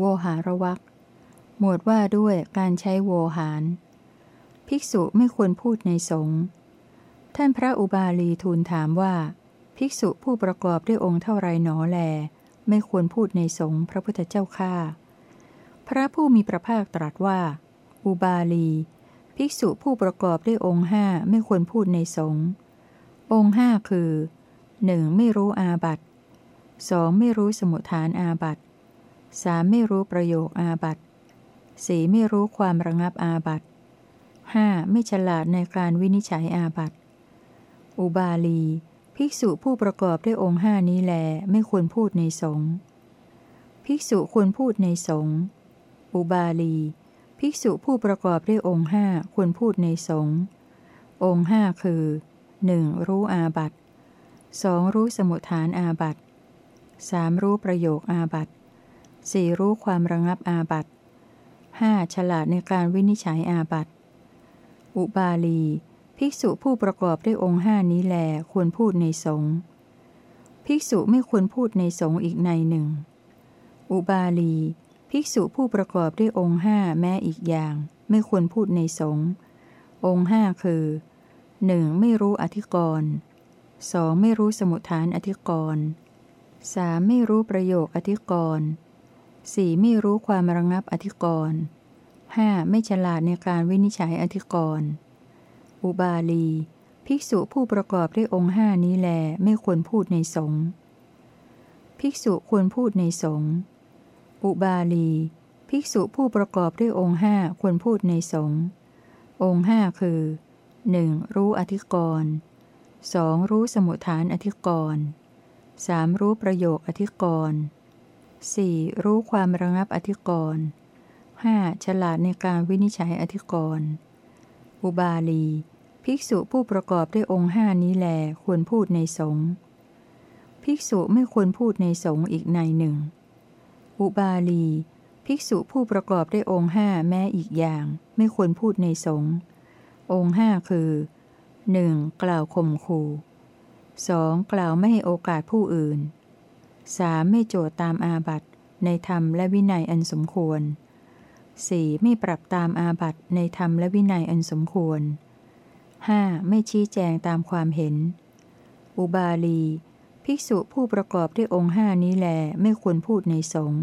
โวหารวักหมวดว่าด้วยการใช้โวหาร ภิกษุไม่ควรพูดในสงฆ์ท่านพระอุบาลีทูลถามว่า ภิกษุผู้ประกอบด้วยองค์เท่าไรหนอแล ไม่ควรพูดในสงฆ์พระพุทธเจ้าข้าพระผู้มีพระภาคตรัสว่า อุบาลี ภิกษุผู้ประกอบด้วยองค์ห้าไม่ควรพูดในสงฆ์องค์ห้าคือ 1. ไม่รู้อาบัติ 2. ไม่รู้สมุทฐานอาบัติ 3. ไม่รู้ประโยคอาบัติ 4. ไม่รู้ความระงับอาบัติ 5. ไม่ฉลาดในการวินิจฉัยอาบัติอุบาลี ภิกษุผู้ประกอบด้วยองค์ห้านี้แลไม่ควรพูดในสงฆ์ภิกษุควรพูดในสงฆ์อุบาลี ภิกษุผู้ประกอบด้วยองค์ห้าควรพูดในสงฆ์องค์ห้าคือ 1. รู้อาบัติ 2. รู้สมุทฐานอาบัติ 3. รู้ประโยคอาบัติ 4. รู้ความระงับอาบัติ 5. ฉลาดในการวินิจฉัยอาบัติอุบาลี ภิกษุผู้ประกอบด้วยองค์ห้านี้แลควรพูดในสงฆ์ภิกษุไม่ควรพูดในสงฆ์อีกในหนึ่ง อุบาลี ภิกษุผู้ประกอบด้วยองค์ห้าแม้อีกอย่าง ไม่ควรพูดในสงฆ์องค์ห้าคือ 1. ไม่รู้อธิกรณ์ 2. ไม่รู้สมุทฐานอธิกรณ์ 3. ไม่รู้ประโยคอธิกรณ์ 4. ไม่รู้ความระงับอธิกรณ์ 5. ไม่ฉลาดในการวินิจฉัยอธิกรณ์ อุบาลี ภิกษุผู้ประกอบด้วยองค์ห้านี้แลไม่ควรพูดในสงฆ์ภิกษุควรพูดในสงฆ์อุบาลี ภิกษุผู้ประกอบด้วยองค์ห้าควรพูดในสงฆ์องค์ห้าคือ 1. รู้อธิกรณ์ 2. รู้สมุทฐานอธิกรณ์ 3. รู้ประโยคอธิกรณ์ 4. รู้ความระงับอธิกรณ์ 5. ฉลาดในการวินิจฉัยอธิกรณ์ อุบาลี ภิกษุผู้ประกอบด้วยองค์ห้านี้แลควรพูดในสงฆ์ ภิกษุไม่ควรพูดในสงฆ์อีกในหนึ่ง อุบาลี ภิกษุผู้ประกอบด้วยองค์ห้าแม้อีกอย่าง ไม่ควรพูดในสงฆ์องค์ห้าคือ 1. กล่าวข่มขู่ 2. กล่าวไม่ให้โอกาสผู้อื่น 3. ไม่โจทย์ตามอาบัตในธรรมและวินัยอันสมควร 4. ไม่ปรับตามอาบัตในธรรมและวินัยอันสมควร 5. ไม่ชี้แจงตามความเห็น อุบาลี ภิกษุผู้ประกอบด้วยองค์ห้านี้แลไม่ควรพูดในสงฆ์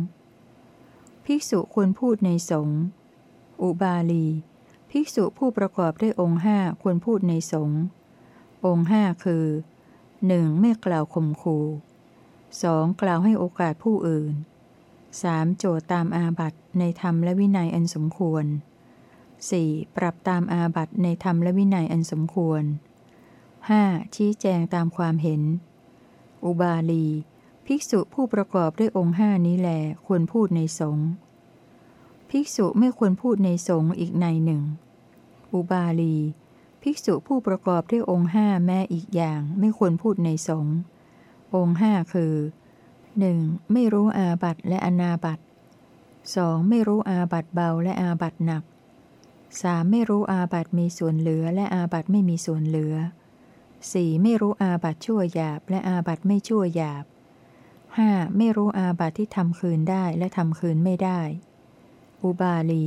ภิกษุควรพูดในสงฆ์อุบาลี ภิกษุผู้ประกอบด้วยองค์ห้าควรพูดในสงฆ์องค์ห้าคือ 1. ไม่กล่าวข่มขู่ 2. กล่าวให้โอกาสผู้อื่น 3. โจทย์ตามอาบัตในธรรมและวินัยอันสมควร 4. ปรับตามอาบัตในธรรมและวินัยอันสมควร 5. ชี้แจงตามความเห็น อุบาลี ภิกษุผู้ประกอบด้วยองค์ห้านี้แหลควรพูดในสงฆ์ภิกษุไม่ควรพูดในสงฆ์อีกในหนึ่ง อุบาลี ภิกษุผู้ประกอบด้วยองค์ห้าแม้อีกอย่างไม่ควรพูดในสงฆ์ องค์ห้าคือ 1. ไม่รู้อาบัตและอนาบัต 2. ไม่รู้อาบัตเบาและอาบัตหนัก 3. ไม่รู้อาบัตมีส่วนเหลือและอาบัตไม่มีส่วนเหลือ 4. ไม่รู้อาบัตชั่วหยาบและอาบัตไม่ชั่วหยาบ 5. ไม่รู้อาบัตที่ทำคืนได้และทำคืนไม่ได้ อุบาลี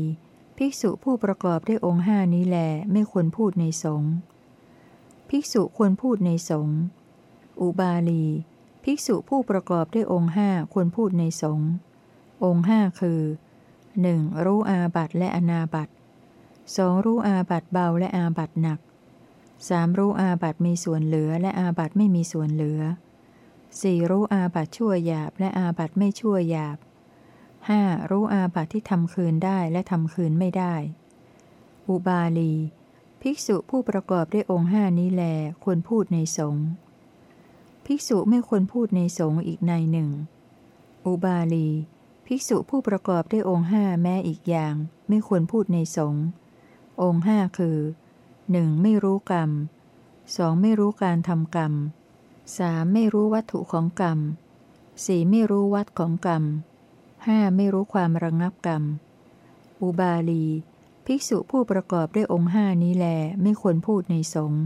ภิกษุผู้ประกอบด้วยองค์ห้านี้แลไม่ควรพูดในสงฆ์ภิกษุควรพูดในสงฆ์อุบาลี ภิกษุผู้ประกอบด้วยองค์ห้าควรพูดในสงฆ์องค์ห้าคือ 1. รู้อาบัตและอนาบัต 2. รู้อาบัตเบาและอาบัตหนัก 3. รู้อาบัตมีส่วนเหลือและอาบัตไม่มีส่วนเหลือ 4. รู้อาบัตชั่วหยาบและอาบัตไม่ชั่วหยาบ 5. รู้อาบัตที่ทำคืนได้และทำคืนไม่ได้ อุบาลี ภิกษุผู้ประกอบด้วยองค์ห้านี้แลควรพูดในสงฆ์ ภิกษุไม่ควรพูดในสงฆ์อีกในหนึ่ง อุบาลี ภิกษุผู้ประกอบด้วยองค์ห้าแม้อีกอย่าง ไม่ควรพูดในสงฆ์องค์ห้าคือ 1. ไม่รู้กรรม 2. ไม่รู้การทำกรรม 3. ไม่รู้วัตถุของกรรม 4. ไม่รู้วัดของกรรมห้าไม่รู้ความระงงับกรรม อุบาลี ภิกษุผู้ประกอบด้วยองค์ห้านี้แลไม่ควรพูดในสงฆ์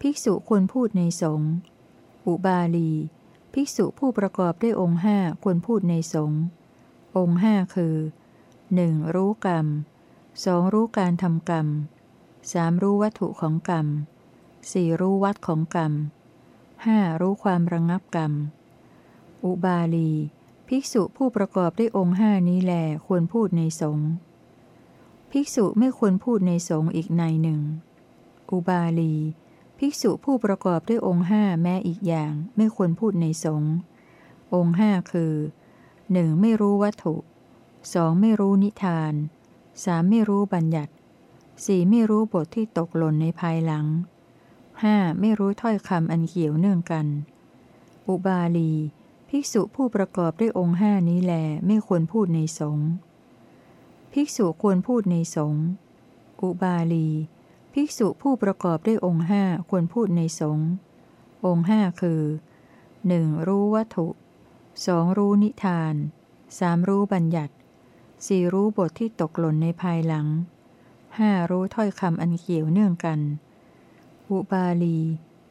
ภิกษุควรพูดในสงฆ์ อุบาลี ภิกษุผู้ประกอบด้วยองค์ห้าควรพูดในสงฆ์องค์ห้าคือ 1. รู้กรรม 2. รู้การทำกรรม 3. รู้วัตถุของกรรม 4. รู้วัดของกรรม 5. รู้ความระงงับกรรม อุบาลี ภิกษุผู้ประกอบด้วยองค์ห้านี้แลควรพูดในสงฆ์ภิกษุไม่ควรพูดในสงฆ์อีกในหนึ่ง อุบาลี ภิกษุผู้ประกอบด้วยองค์ห้าแม้อีกอย่างไม่ควรพูดในสงฆ์องค์ห้าคือ 1. ไม่รู้วัตถุ 2. ไม่รู้นิทาน 3. ไม่รู้บัญญัติ 4. ไม่รู้บทที่ตกหล่นในภายหลัง 5. ไม่รู้ถ้อยคำอันเกี่ยวเนื่องกัน อุบาลี ภิกษุผู้ประกอบด้วยองค์ห้านี้แลไม่ควรพูดในสงฆ์ภิกษุควรพูดในสงฆ์อุบาลี ภิกษุผู้ประกอบด้วยองค์ห้าควรพูดในสงฆ์องค์ห้าคือ 1. รู้วัตถุ 2. รู้นิทาน 3. รู้บัญญัติ 4. รู้บทที่ตกหล่นในภายหลัง 5. รู้ถ้อยคำอันเกี่ยวเนื่องกัน อุบาลี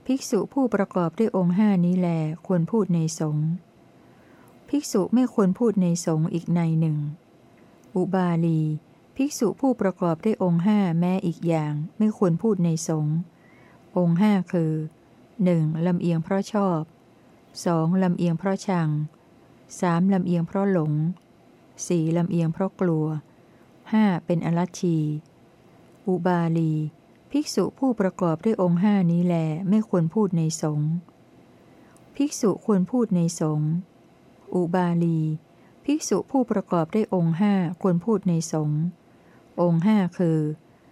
ภิกษุผู้ประกอบด้วยองค์ห้านี้แลควรพูดในสงฆ์ภิกษุไม่ควรพูดในสงฆ์อีกในหนึ่ง อุบาลี ภิกษุผู้ประกอบด้วยองค์ห้าแม้อีกอย่างไม่ควรพูดในสงฆ์องค์ห้าคือ 1. ลำเอียงเพราะชอบ 2. ลำเอียงเพราะชัง 3. ลำเอียงเพราะหลง 4. ลำเอียงเพราะกลัว 5. เป็นอรัชชีอุบาลี ภิกษุผู้ประกอบด้วยองค์ห้านี้แลไม่ควรพูดในสงฆ์ภิกษุควรพูดในสงฆ์อุบาลี ภิกษุผู้ประกอบด้วยองค์ห้าควรพูดในสงฆ์ องค์ห้าคือ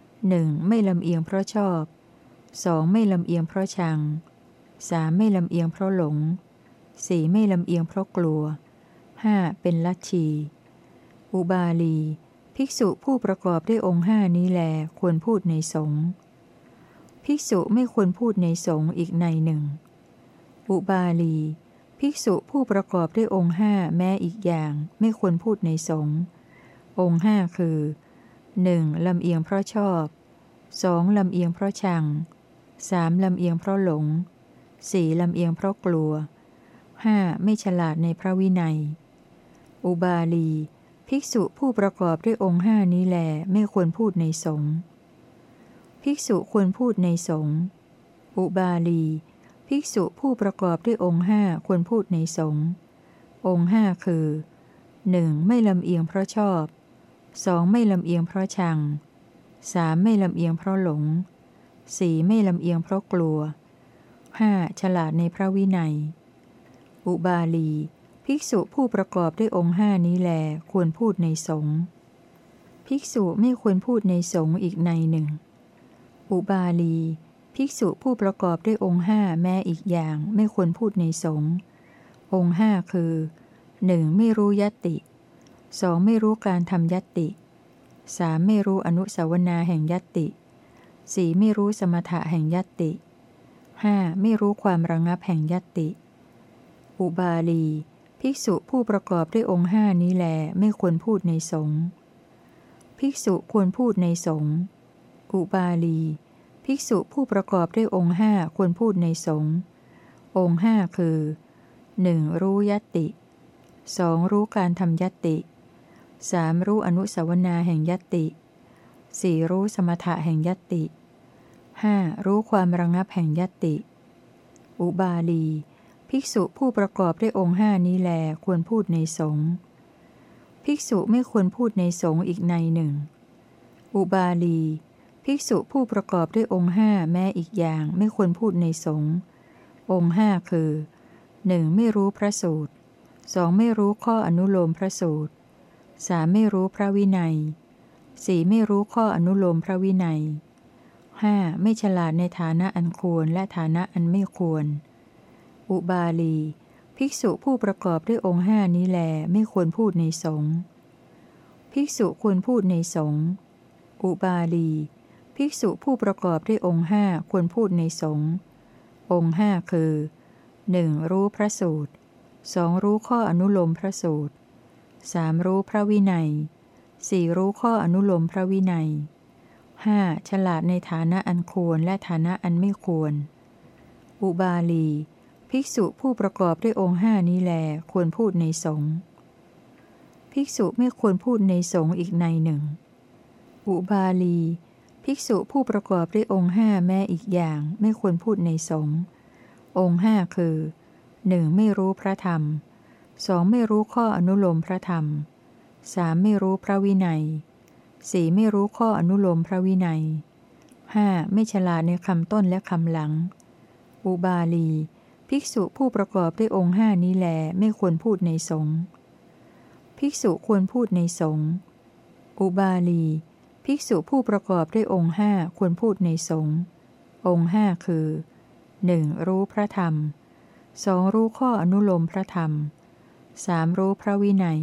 1. ไม่ลำเอียงเพราะชอบ 2. ไม่ลำเอียงเพราะชัง 3. ไม่ลำเอียงเพราะหลง 4. ไม่ลำเอียงเพราะกลัว 5. เป็นลัทธีอุบาลี ภิกษุผู้ประกอบด้วยองค์ห้านี้แลควรพูดในสงฆ์ภิกษุไม่ควรพูดในสงฆ์อีกในหนึ่ง อุบาลี ภิกษุผู้ประกอบด้วยองค์ห้าแม้อีกอย่าง ไม่ควรพูดในสงฆ์องค์ห้าคือ 1. ลำเอียงเพราะชอบ 2. ลำเอียงเพราะชัง 3. ลำเอียงเพราะหลง 4. ลำเอียงเพราะกลัว 5. ไม่ฉลาดในพระวินัย อุบาลี ภิกษุผู้ประกอบด้วยองค์ห้านี้แลไม่ควรพูดในสงฆ์ภิกษุควรพูดในสงฆ์อุบาลี ภิกษุผู้ประกอบด้วยองค์ห้าควรพูดในสงฆ์องค์ห้าคือ 1. ไม่ลำเอียงเพราะชอบ 2. ไม่ลำเอียงเพราะชัง 3. ไม่ลำเอียงเพราะหลง 4. ไม่ลำเอียงเพราะกลัว 5. ฉลาดในพระวินัย อุบาลี ภิกษุผู้ประกอบด้วยองค์ห้านี้แลควรพูดในสงฆ์ภิกษุไม่ควรพูดในสงฆ์อีกในหนึ่ง อุบาลี ภิกษุผู้ประกอบด้วยองค์ห้าแม้อีกอย่างไม่ควรพูดในสงฆ์องค์ห้าคือ 1. ไม่รู้ยติ 2. ไม่รู้การทำยติ 3. ไม่รู้อนุสาวนาแห่งยติ 4. ไม่รู้สมถะแห่งยติ 5. ไม่รู้ความระงับแห่งยติ อุบาลี ภิกษุผู้ประกอบด้วยองค์ห้านี้แลไม่ควรพูดในสงฆ์ภิกษุควรพูดในสงฆ์อุบาลี ภิกษุผู้ประกอบด้วยองค์ห้าควรพูดในสงฆ์องค์ห้าคือ 1. รู้ยติ 2. รู้การทำยติ 3. รู้อนุสาวนาแห่งยติ 4. รู้สมถะแห่งยติ 5. รู้ความระงับแห่งยติ อุบาลี ภิกษุผู้ประกอบด้วยองค์ห้านี้แลควรพูดในสงฆ์ภิกษุไม่ควรพูดในสงฆ์อีกในหนึ่ง อุบาลี ภิกษุผู้ประกอบด้วยองค์ห้าแม้อีกอย่างไม่ควรพูดในสงฆ์องค์ห้าคือ 1. ไม่รู้พระสูตร 2. ไม่รู้ข้ออนุโลมพระสูตร 3. ไม่รู้พระวินัย 4. ไม่รู้ข้ออนุโลมพระวินัย 5. ไม่ฉลาดในฐานะอันควรและฐานะอันไม่ควร อุบาลี ภิกษุผู้ประกอบด้วยองค์ห้านี้แลไม่ควรพูดในสงฆ์ภิกษุควรพูดในสงฆ์อุบาลี ภิกษุผู้ประกอบด้วยองค์ห้าควรพูดในสงฆ์องค์ห้าคือ 1. รู้พระสูตร 2. รู้ข้ออนุโลมพระสูตร 3. รู้พระวินัย 4. รู้ข้ออนุโลมพระวินัย 5. ฉลาดในฐานะอันควรและฐานะอันไม่ควร อุบาลี ภิกษุผู้ประกอบด้วยองค์ห้านี้แลควรพูดในสงฆ์ภิกษุไม่ควรพูดในสงฆ์อีกในหนึ่ง อุบาลี ภิกษุผู้ประกอบด้วยองค์ห้าแม่อีกอย่างไม่ควรพูดในสงฆ์องค์ห้าคือ 1. ไม่รู้พระธรรม 2. สองไม่รู้ข้ออนุโลมพระธรรม 3. ไม่รู้พระวินัย 4. ไม่รู้ข้ออนุโลมพระวินัย 5. ไม่ฉลาดในคำต้นและคำหลัง อุบาลี ภิกษุผู้ประกอบด้วยองค์ห้านี้แลไม่ควรพูดในสงฆ์ภิกษุควรพูดในสงฆ์อุบาลี ภิกษุผู้ประกอบด้วยองค์ห้าควรพูดในสงฆ์องค์ห้าคือ 1. รู้พระธรรม 2. รู้ข้ออนุโลมพระธรรม 3. รู้พระวินัย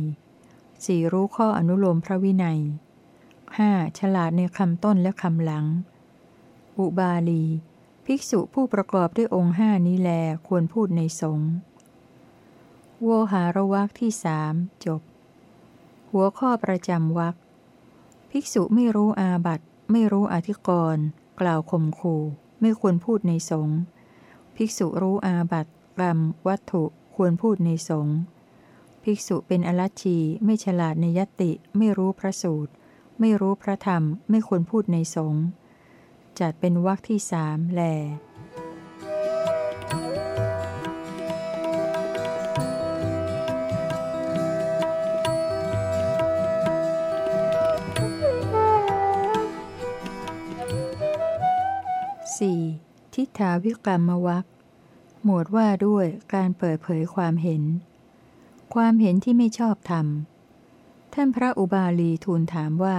4. รู้ข้ออนุโลมพระวินัย 5. ฉลาดในคำต้นและคำหลัง อุบาลี ภิกษุผู้ประกอบด้วยองค์ห้านี้แลควรพูดในสงฆ์โวหารวักที่สามจบ หัวข้อประจำวักภิกษุไม่รู้อาบัตไม่รู้อธิกรณ์กล่าวข่มขู่ ไม่ควรพูดในสงฆ์ภิกษุรู้อาบัตกรรม วัตถุควรพูดในสงฆ์ ภิกษุเป็นอรัชชีไม่ฉลาดในยติ ไม่รู้พระสูตร ไม่รู้พระธรรม ไม่ควรพูดในสงฆ์จัดเป็นวรรคที่สามแล 4. ทิฏฐาวิกรรมวักหมวดว่าด้วยการเปิดเผยความเห็น ความเห็นที่ไม่ชอบธรรม ท่านพระอุบาลีทูลถามว่า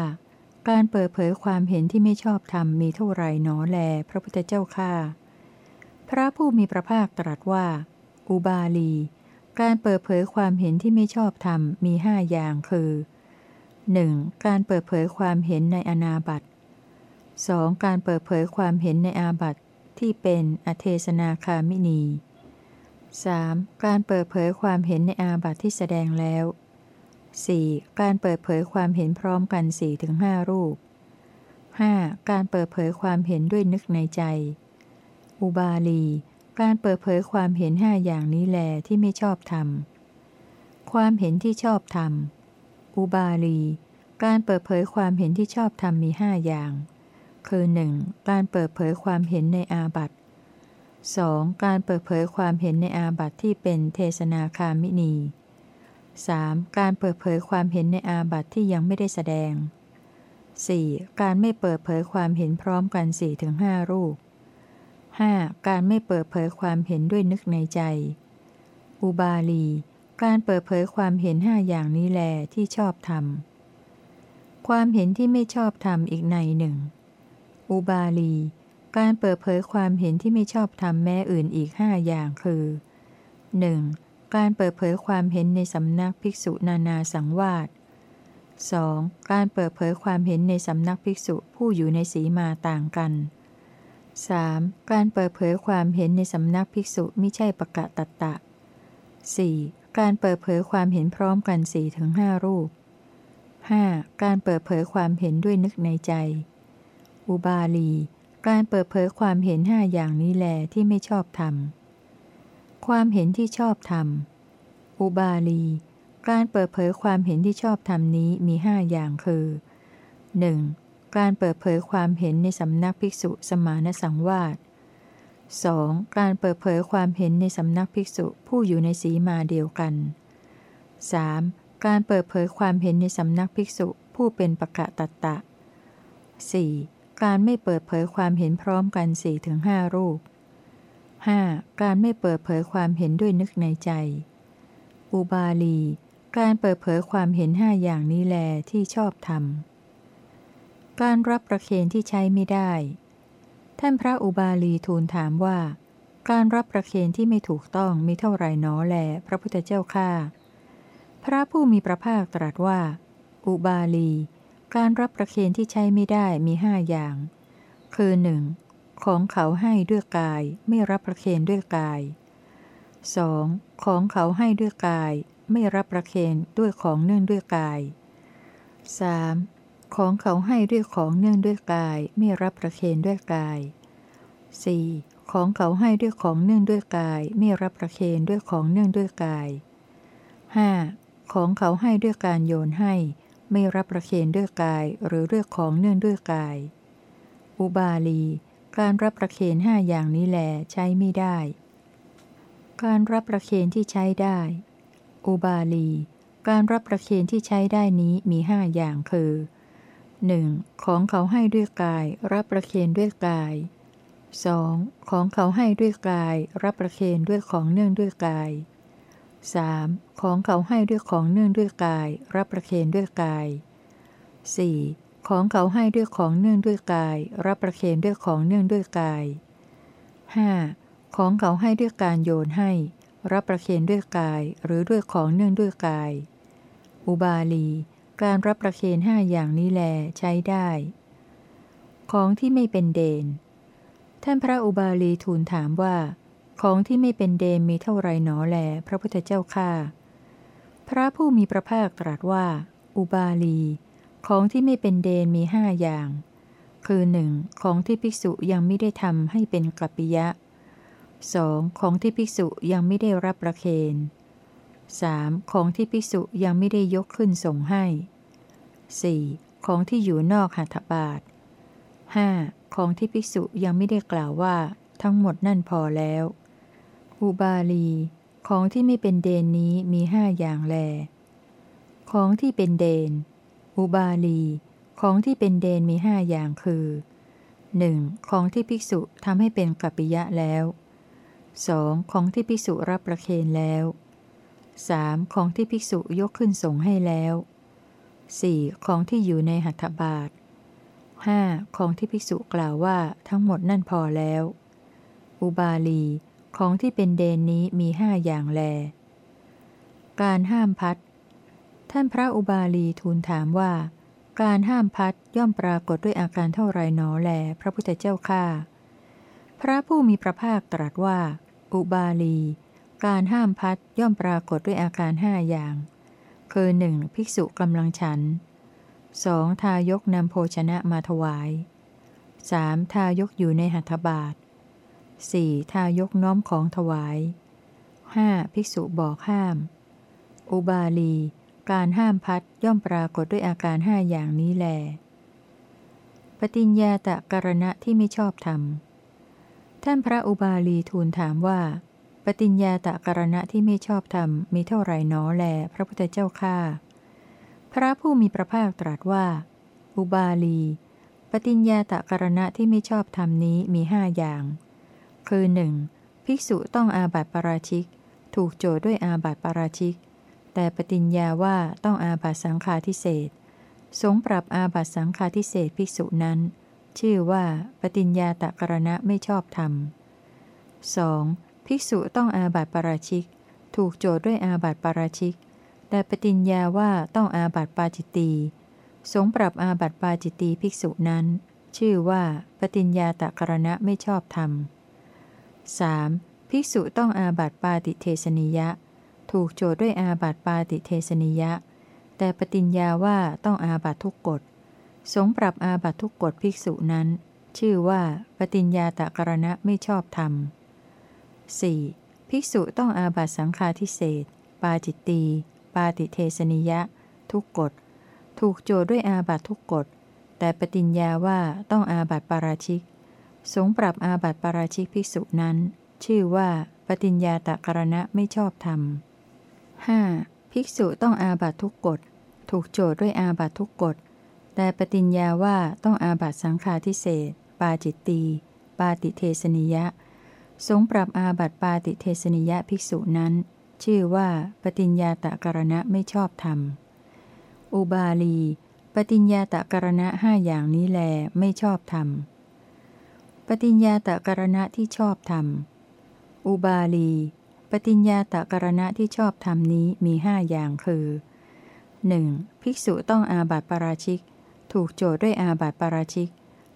การเปิดเผยความเห็นที่ไม่ชอบธรรมมีเท่าไรหนอแล พระพุทธเจ้าข้าพระผู้มีพระภาคตรัสว่า อุบาลี การเปิดเผยความเห็นที่ไม่ชอบธรรมมีห้าอย่างคือ 1. การเปิดเผยความเห็นในอนาบัติ 2. การเปิดเผยความเห็นในอาบัติที่เป็นอเทศนาคามินี 3. การเปิดเผยความเห็นในอาบัติที่แสดงแล้ว 4. การเปิดเผยความเห็นพร้อมกัน 4-5 รูป 5. การเปิดเผยความเห็นด้วยนึกในใจ อุบาลี การเปิดเผยความเห็นห้าอย่างนี้แลที่ไม่ชอบธรรม ความเห็นที่ชอบธรรม อุบาลี การเปิดเผยความเห็นที่ชอบธรรมมีห้าอย่าง คือ 1. การเปิดเผยความเห็นในอาบัติ 2. การเปิดเผยความเห็นในอาบัติที่เป็นเทศนาคามินี 3. การเปิดเผยความเห็นในอาบัติที่ยังไม่ได้แสดง 4. การไม่เปิดเผยความเห็นพร้อมกัน 4-5 รูป 5. การไม่เปิดเผยความเห็นด้วยนึกในใจ อุบาลี การเปิดเผยความเห็นห้าอย่างนี้แลที่ชอบธรรมความเห็นที่ไม่ชอบธรรมอีกในหนึ่ง อุบาลี การเปิดเผยความเห็นที่ไม่ชอบธรรมแม้อื่นอีกห้าอย่างคือ 1. การเปิดเผยความเห็นในสำนักภิกษุนานาสังวาส 2. การเปิดเผยความเห็นในสำนักภิกษุผู้อยู่ในสีมาต่างกัน 3. การเปิดเผยความเห็นในสำนักภิกษุไม่ใช่ปะกะตัตตะ 4. การเปิดเผยความเห็นพร้อมกัน4-5รูป 5. การเปิดเผยความเห็นด้วยนึกในใจ อุบาลี การเปิดเผยความเห็นห้าอย่างนี้แลที่ไม่ชอบธรรม ความเห็นที่ชอบธรรม อุบาลี การเปิดเผยความเห็นที่ชอบธรรมนี้มีห้าอย่างคือ 1. การเปิดเผยความเห็นในสำนักภิกษุสมานสังวาส 2. การเปิดเผยความเห็นในสำนักภิกษุผู้อยู่ในสีมาเดียวกัน 3. การเปิดเผยความเห็นในสำนักภิกษุผู้เป็นปะกะตัตตะ 4. การไม่เปิดเผยความเห็นพร้อมกันสี่ถึงห้ารูป 5. การไม่เปิดเผยความเห็นด้วยนึกในใจ อุบาลี การเปิดเผยความเห็นห้าอย่างนี้แลที่ชอบธรรมการรับประเคนที่ใช้ไม่ได้ ท่านพระอุบาลีทูลถามว่า การรับประเคนที่ไม่ถูกต้องมีเท่าไรหนอแล พระพุทธเจ้าข้าพระผู้มีพระภาคตรัสว่า อุบาลี การรับประเคนที่ใช้ไม่ได้มีห้าอย่าง คือ 1. ของเขาให้ด้วยกายไม่รับประเคนด้วยกาย 2. ของเขาให้ด้วยกาย ไม่รับประเคนด้วยของเนื่องด้วยกาย 3. ของเขาให้ด้วยของเนื่องด้วยกาย ไม่รับประเคนด้วยกาย 4. ของเขาให้ด้วยของเนื่องด้วยกาย ไม่รับประเคนด้วยของเนื่องด้วยกาย 5. ของเขาให้ด้วยการโยนให้ ไม่รับประเคนด้วยกายหรือเรื่องของเนื่องด้วยกาย อุบาลี การรับประเคนห้าอย่างนี้แลใช้ไม่ได้ การรับประเคนที่ใช้ได้ อุบาลี การรับประเคนที่ใช้ได้นี้มีห้าอย่างคือ 1. ของเขาให้ด้วยกาย รับประเคนด้วยกาย 2. ของเขาให้ด้วยกาย รับประเคนด้วยของเนื่องด้วยกาย 3. ของเขาให้ด้วยของเนื่องด้วยกาย รับประเคนด้วยกาย 4. ของเขาให้ด้วยของเนื่องด้วยกาย รับประเคนด้วยของเนื่องด้วยกาย 5. ของเขาให้ด้วยการโยนให้ รับประเคนด้วยกายหรือด้วยของเนื่องด้วยกาย อุบาลี การรับประเคนห้าอย่างนี้แลใช้ได้ ของที่ไม่เป็นเดน ท่านพระอุบาลีทูลถามว่า ของที่ไม่เป็นเดนมีเท่าไรหนอแล พระพุทธเจ้าข้าพระผู้มีพระภาคตรัสว่า อุบาลี ของที่ไม่เป็นเดนมีห้าอย่าง คือหนึ่งของที่ภิกษุยังไม่ได้ทำให้เป็นกัปปิยะสองของที่ภิกษุยังไม่ได้รับประเคนสามของที่ภิกษุยังไม่ได้ยกขึ้นส่งให้สี่ของที่อยู่นอกหัตถบาทห้าของที่ภิกษุยังไม่ได้กล่าวว่า ทั้งหมดนั่นพอแล้ว อุบาลี ของที่ไม่เป็นเดนนี้มีห้าอย่างแล ของที่เป็นเดน อุบาลี ของที่เป็นเดนมีห้าอย่างคือ 1. ของที่ภิกษุทำให้เป็นกัปปิยะแล้ว 2. ของที่ภิกษุรับประเคนแล้ว 3. ของที่ภิกษุยกขึ้นส่งให้แล้ว 4. ของที่อยู่ในหัตถบาท 5. ของที่ภิกษุกล่าวว่าทั้งหมดนั่นพอแล้ว อุบาลี ของที่เป็นเดนนี้มีห้าอย่างแล การห้ามพัด ท่านพระอุบาลีทูลถามว่า การห้ามพัดย่อมปรากฏด้วยอาการเท่าไรหนอแล พระพุทธเจ้าข้าพระผู้มีพระภาคตรัสว่า อุบาลี การห้ามพัดย่อมปรากฏด้วยอาการห้าอย่าง คือหนึ่งภิกษุกำลังฉันสองทายกนำโภชนะมาถวายสามทายกอยู่ในหัตถบาท 4. ทายกน้อมของถวาย 5. ภิกษุบอกห้าม อุบาลี การห้ามพัดย่อมปรากฏด้วยอาการห้าอย่างนี้แล ปฏิญญาตะกรณะที่ไม่ชอบธรรม ท่านพระอุบาลีทูลถามว่า ปฏิญญาตะกรณะที่ไม่ชอบธรรมมีเท่าไรน้อแล พระพุทธเจ้าข้าพระผู้มีพระภาคตรัสว่า อุบาลี ปฏิญญาตะกรณะที่ไม่ชอบธรรมนี้มีห้าอย่าง คือ 1. ภิกษุต้องอาบัติปาราชิก ถูกโจทย์ด้วยอาบัติปาราชิก แต่ปฏิญญาว่าต้องอาบัติสังฆาทิเศษสงปรับอาบัติสังฆาทิเศษภิกษุนั้น ชื่อว่าปฏิญญาตะกรณะไม่ชอบธรรม 2. ภิกษุต้องอาบัติปาราชิก ถูกโจทย์ด้วยอาบัติปาราชิก แต่ปฏิญญาว่าต้องอาบัติปาจิตตีสงปรับอาบัติปาจิตตีภิกษุนั้น ชื่อว่าปฏิญญาตะกรณะไม่ชอบธรรม 3. ภิกษุต้องอาบัติปาติเทสนิยะ ถูกโจทย์ด้วยอาบัติปาติเทสนิยะ แต่ปฏิญญาว่าต้องอาบัติทุกกฎ สงปรับอาบัติทุกกฎภิกษุนั้น ชื่อว่าปฏิญญาตกรณะไม่ชอบธรรม 4. ภิกษุต้องอาบัติสังฆาทิเศษปาจิตตี ปาติเทสนิยะ ทุกกฎ ถูกโจทย์ด้วยอาบัติทุกกฎ แต่ปฏิญญาว่าต้องอาบัติปาราชิก สงปรับอาบัติปราชิกภิกษุนั้น ชื่อว่าปฏิญญาตะกรณะไม่ชอบธรรม 5. ภิกษุต้องอาบัติทุกกฎ ถูกโจทย์ด้วยอาบัติทุกกฎ แต่ปฏิญญาว่าต้องอาบัติสังฆาทิเศษปาจิตตี ปาติเทสนิยะ สงปรับอาบัติปาติเทสนิยะภิกษุนั้น ชื่อว่าปฏิญญาตะกรณะไม่ชอบธรรม อุบาลี ปฏิญญาตะกรณะห้าอย่างนี้แลไม่ชอบธรรม ปฏิญญาตะกรณะที่ชอบธรรม อุบาลี ปฏิญญาตะกรณะที่ชอบธรรมนี้มีห้าอย่างคือ 1. ภิกษุต้องอาบัติปราชิก ถูกโจทย์ด้วยอาบัติปราชิก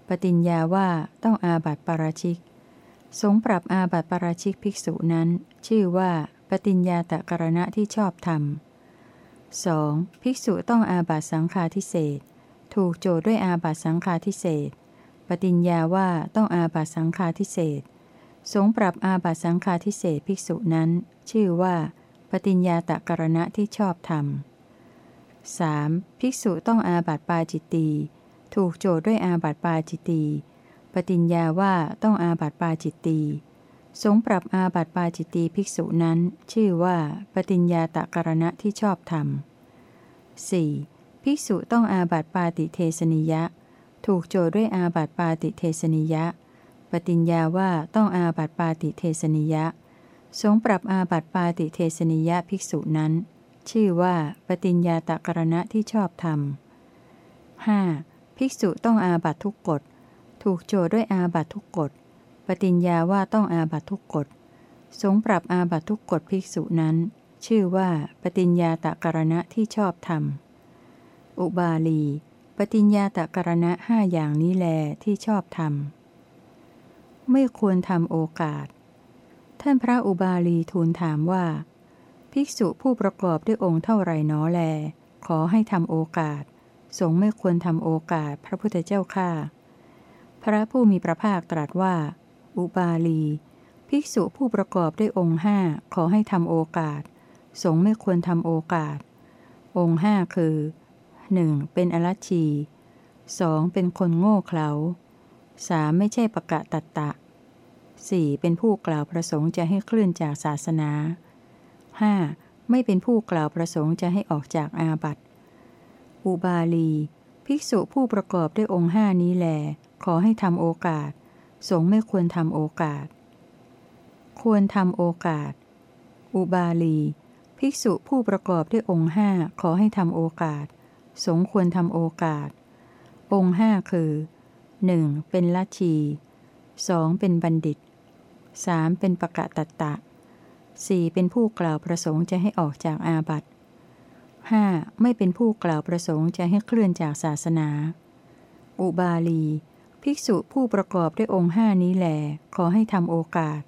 ปฏิญญาว่าต้องอาบัติปราชิก สงปรับอาบัติปราชิกภิกษุนั้น ชื่อว่า ปฏิญญาตะกรณะที่ชอบธรรม 2. ภิกษุต้องอาบัติสังฆาทิเศษถูกโจทย์ด้วยอาบัติสังฆาทิเศษ ปฏิญญาว่าต้องอาบัตสังฆาทิเศษสงปรับอาบัตสังฆาทิเศษภิกษุนั้น ชื่อว่า ปฏิญญาตะกรณะที่ชอบธรรม 3. ภิกษุต้องอาบัตปาจิตตีถูกโจทย์ด้วยอาบัตปาจิตตีปฏิญญาว่าต้องอาบัตปาจิตตีสงปรับอาบัตปาจิตตีภิกษุนั้น ชื่อว่า ปฏิญญาตะกรณะที่ชอบธรรม 4. ภิกษุต้องอาบัตปาติเทสนิยะ ถูกโจทย์ด้วยอาบัติปาติเทสนิยะ ปฏิญญาว่าต้องอาบัติปาติเทสนิยะ สงปรับอาบัติปาติเทสนิยะภิกษุนั้น ชื่อว่าปฏิญญาตกรณะที่ชอบธรรม 5. ภิกษุต้องอาบัติทุกกฎ ถูกโจทย์ด้วยอาบัติทุกกฎ ปฏิญญาว่าต้องอาบัติทุกกฎ สงปรับอาบัติทุกกฎภิกษุนั้น ชื่อว่าปฏิญญาตกรณะที่ชอบธรรม อุบาลี ปฏิญญาตะกรณะห้าอย่างนี้แลที่ชอบธรรมไม่ควรทำโอกาส ท่านพระอุบาลีทูลถามว่า ภิกษุผู้ประกอบด้วยองค์เท่าไรน้อแล ขอให้ทำโอกาส สงไม่ควรทำโอกาสพระพุทธเจ้าข้าพระผู้มีพระภาคตรัสว่า อุบาลี ภิกษุผู้ประกอบด้วยองค์ห้าขอให้ทำโอกาส สงไม่ควรทำโอกาส องค์ห้าคือ 1. เป็นอรัชชี 2. เป็นคนโง่เขลา 3. ไม่ใช่ประกะตัตตะ 4. เป็นผู้กล่าวประสงค์จะให้เคลื่อนจากศาสนา 5. ไม่เป็นผู้กล่าวประสงค์จะให้ออกจากอาบัติ อุบาลี ภิกษุผู้ประกอบด้วยองค์ห้านี้แล ขอให้ทำโอกาส สงไม่ควรทำโอกาส ควรทำโอกาส อุบาลี ภิกษุผู้ประกอบด้วยองค์ห้าขอให้ทำโอกาส สงควรทำโอกาส องค์ห้าคือ 1. เป็นลัชี 2. เป็นบัณฑิต 3. เป็นปะกะตัตตะ 4. เป็นผู้กล่าวประสงค์จะให้ออกจากอาบัติ 5. ไม่เป็นผู้กล่าวประสงค์จะให้เคลื่อนจากศาสนา อุบาลี ภิกษุผู้ประกอบด้วยองค์ห้านี้แหลขอให้ทำโอกาส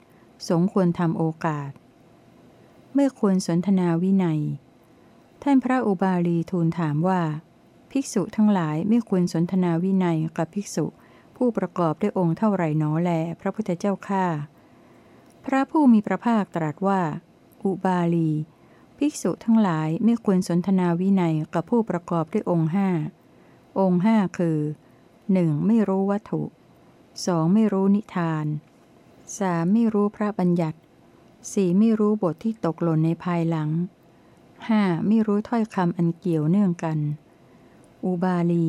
สงควรทำโอกาส ไม่ควรสนทนาวินัย ท่านพระอุบาลีทูลถามว่า ภิกษุทั้งหลายไม่ควรสนทนาวินัยกับภิกษุ ผู้ประกอบด้วยองค์เท่าไรหนอแล พระพุทธเจ้าข้าพระผู้มีพระภาคตรัสว่า อุบาลี ภิกษุทั้งหลายไม่ควรสนทนาวินัยกับผู้ประกอบด้วยองค์ห้าองค์ห้าคือ 1. ไม่รู้วัตถุ 2. ไม่รู้นิทาน 3. ไม่รู้พระบัญญัติ 4. ไม่รู้บทที่ตกหล่นในภายหลัง 5. ไม่รู้ถ้อยคำอันเกี่ยวเนื่องกัน อุบาลี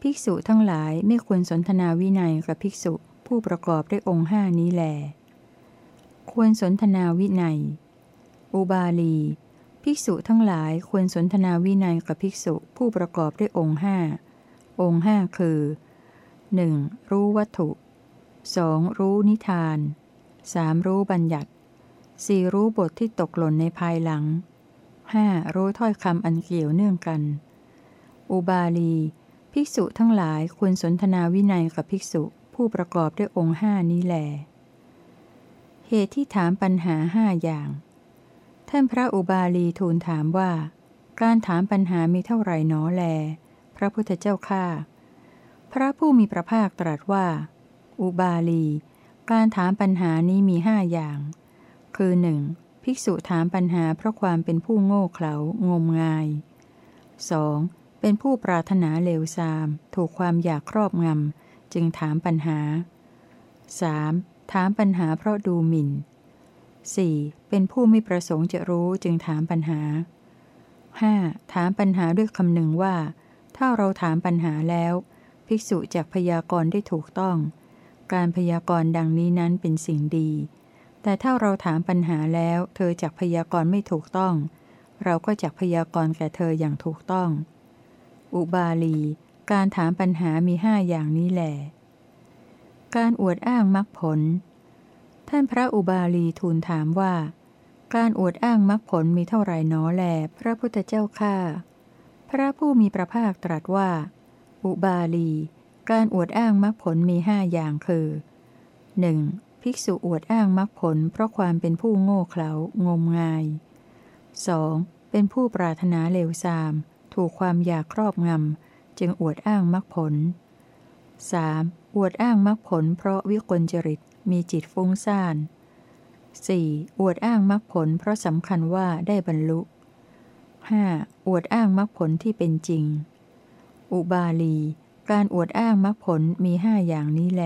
ภิกษุทั้งหลายไม่ควรสนทนาวินัยกับภิกษุผู้ประกอบด้วยองค์ห้านี้แล ควรสนทนาวินัย อุบาลี ภิกษุทั้งหลายควรสนทนาวินัยกับภิกษุผู้ประกอบด้วยองค์ห้าองค์ห้าคือ 1. รู้วัตถุ 2. รู้นิทาน 3. รู้บัญญัติ 4. รู้บทที่ตกหล่นในภายหลัง 5. รู้ถ้อยคำอันเกี่ยวเนื่องกัน อุบาลี ภิกษุทั้งหลายควรสนทนาวินัยกับภิกษุผู้ประกอบด้วยองค์ห้านี้แหละเหตุที่ถามปัญหาห้าอย่าง ท่านพระอุบาลีทูลถามว่า การถามปัญหามีเท่าไหร่หนอแล พระพุทธเจ้าข้าพระผู้มีพระภาคตรัสว่า อุบาลี การถามปัญหานี้มีห้าอย่าง คือหนึ่ง ภิกษุถามปัญหาเพราะความเป็นผู้โง่เขลางมงาย 2. เป็นผู้ปรารถนาเลวทราม ถูกความอยากครอบงำ จึงถามปัญหา 3. ถามปัญหาเพราะดูหมิน่น 4. เป็นผู้ไม่ประสงค์จะรู้จึงถามปัญหา 5. ถามปัญหาด้วยคำหนึ่งว่า ถ้าเราถามปัญหาแล้ว ภิกษุจะพยากรณ์ได้ถูกต้อง การพยากรณ์ดังนี้นั้นเป็นสิ่งดี แต่ถ้าเราถามปัญหาแล้ว เธอจักพยากรณ์ไม่ถูกต้อง เราก็จักพยากรณ์แก่เธออย่างถูกต้อง อุบาลี การถามปัญหามีห้าอย่างนี้แหละการอวดอ้างมรรคผล ท่านพระอุบาลีทูลถามว่า การอวดอ้างมรรคผลมีเท่าไรน้อแล พระพุทธเจ้าข้าพระผู้มีพระภาคตรัสว่า อุบาลี การอวดอ้างมรรคผลมีห้าอย่างคือ 1. ภิกษุอวดอ้างมรรคผล เพราะความเป็นผู้โง่เขลางมงาย 2. เป็นผู้ปรารถนาเลวทราม ถูกความอยากครอบงำ จึงอวดอ้างมรรคผล 3. อวดอ้างมรรคผล เพราะวิกลจริตมีจิตฟุ้งซ่าน 4. อวดอ้างมรรคผล เพราะสำคัญว่าได้บรรลุ 5. อวดอ้างมรรคผลที่เป็นจริง อุบาลี การอวดอ้างมรรคผลมีห้าอย่างนี้แหล